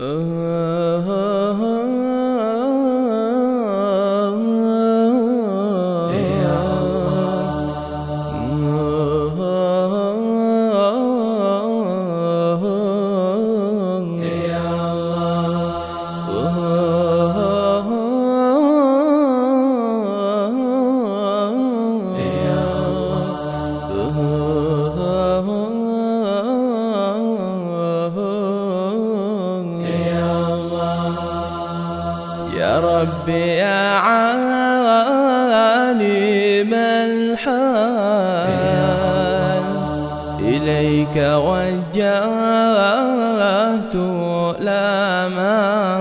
يا يا عالم الحال. إليك وجهت لاما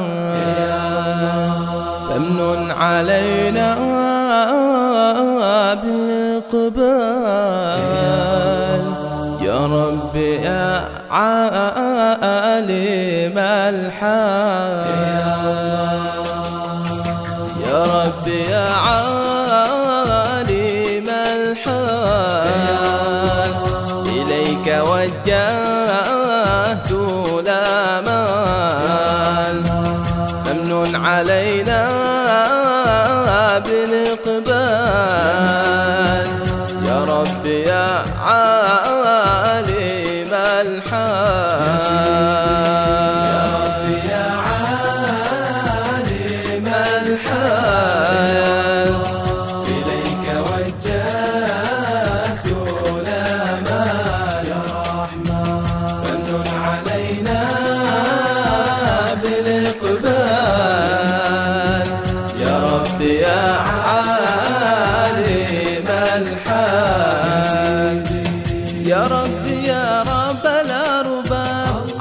فامن علينا بالإقبال يا ربي يا عالم الحال. ربي يا عالم الحال. إليك وجهت لا مال. ممنون علينا بالإقبال.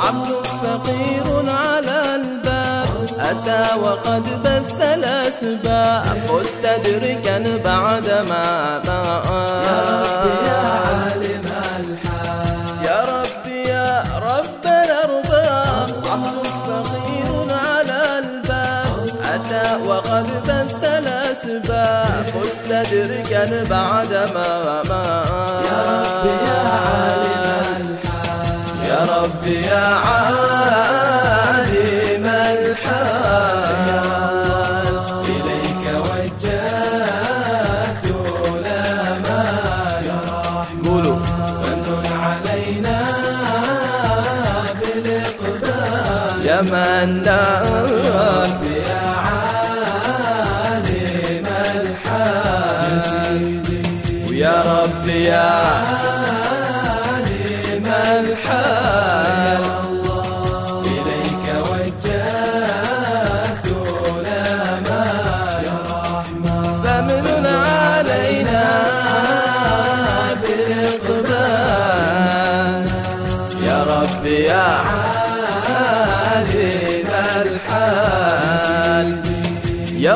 عبد فقير على الباب. أتى وقد بث الأسباب. مستدركا بعد ما ما يا ربي يا عالم الحال يا ربي يا رب الأرباب. عبد فقير على الباب. أتى وقد بث الأسباب. مستدركا بعد ما يا عالم الحال إليك وجهت لا رحمن قولوا. فمن علينا بالإقبال يا منان يا عالم الحال ويا ربي يا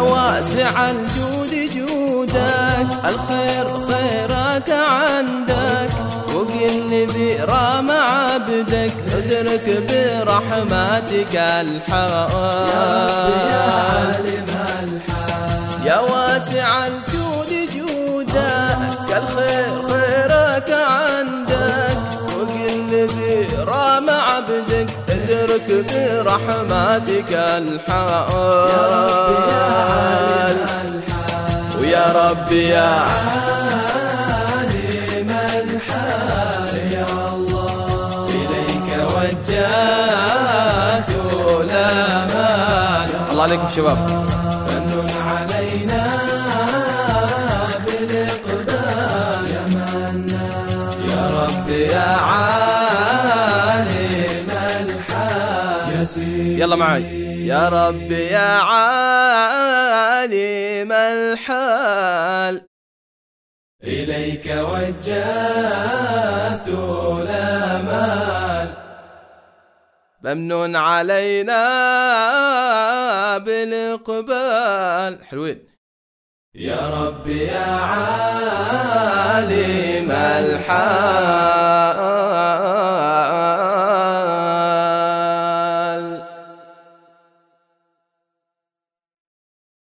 واسع الجود جودك الخير خيرك عندك. وقل نذيرا مع عبدك ادرك برحمتك الحال يا واسع الجود ادرك برحمتك الحال. ويا ربي يا عالم الحال يا الله. إليك وجهت لا مال. الله عليكم شباب. يلا معي يا ربي يا عالم الحال. إليك وجهت لا مال. ممنون علينا بالإقبال. حلوين. يا ربي يا عالم الحال.